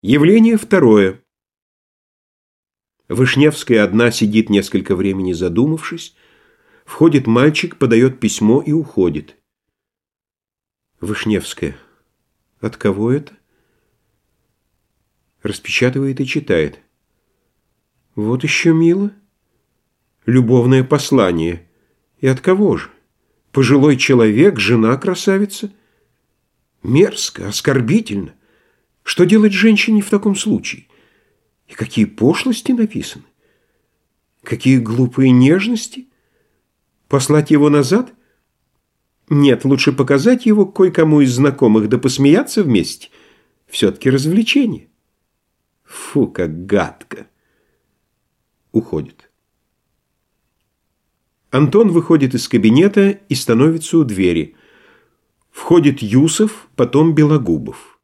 Явление второе. Вышневская одна сидит несколько времени задумавшись. Входит мальчик, подает письмо и уходит. Вышневская. От кого это? Распечатывает и читает. Вот еще мило. Любовное послание. И от кого же? Пожилой человек, жена красавица? Мерзко, оскорбительно. Что делать женщине в таком случае? И какие пошлости написаны? Какие глупые нежности? Послать его назад? Нет, лучше показать его кое-кому из знакомых, да посмеяться вместе. Все-таки развлечение. Фу, как гадко. Уходит. Антон выходит из кабинета и становится у двери. Входит Юсов, потом Белогубов.